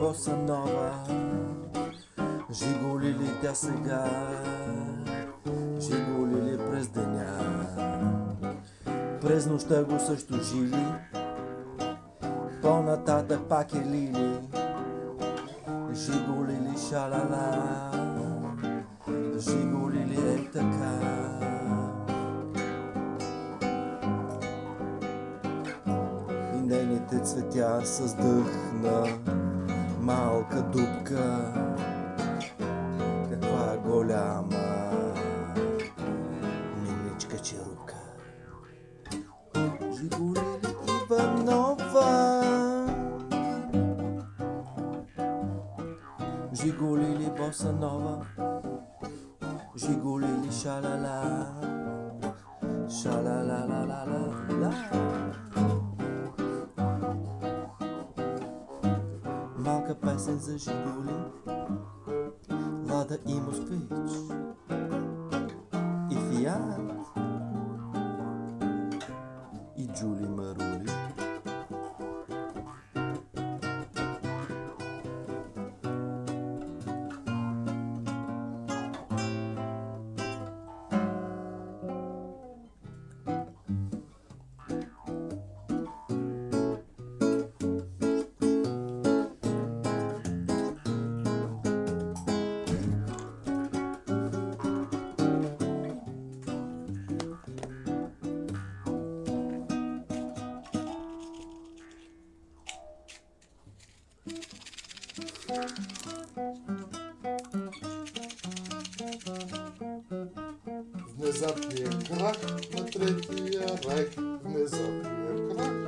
боса нова. Жиголи ли тя сега? Жиголи ли през деня? През нощта го също жили. По-нататък пак е лили. Жиголи ли шалала? Жиголи ли е така? Нейните цветя създъхна малка дупка. Каква голяма миличка черупка. Жигулили Иванова. Жигулили боса нова. Жигулили шалала. Шалалалалала. Малка песен kapaj sem zaživeli, Lada e speč E Fiat E Julian. Внезапния крах на третия райх, внезапния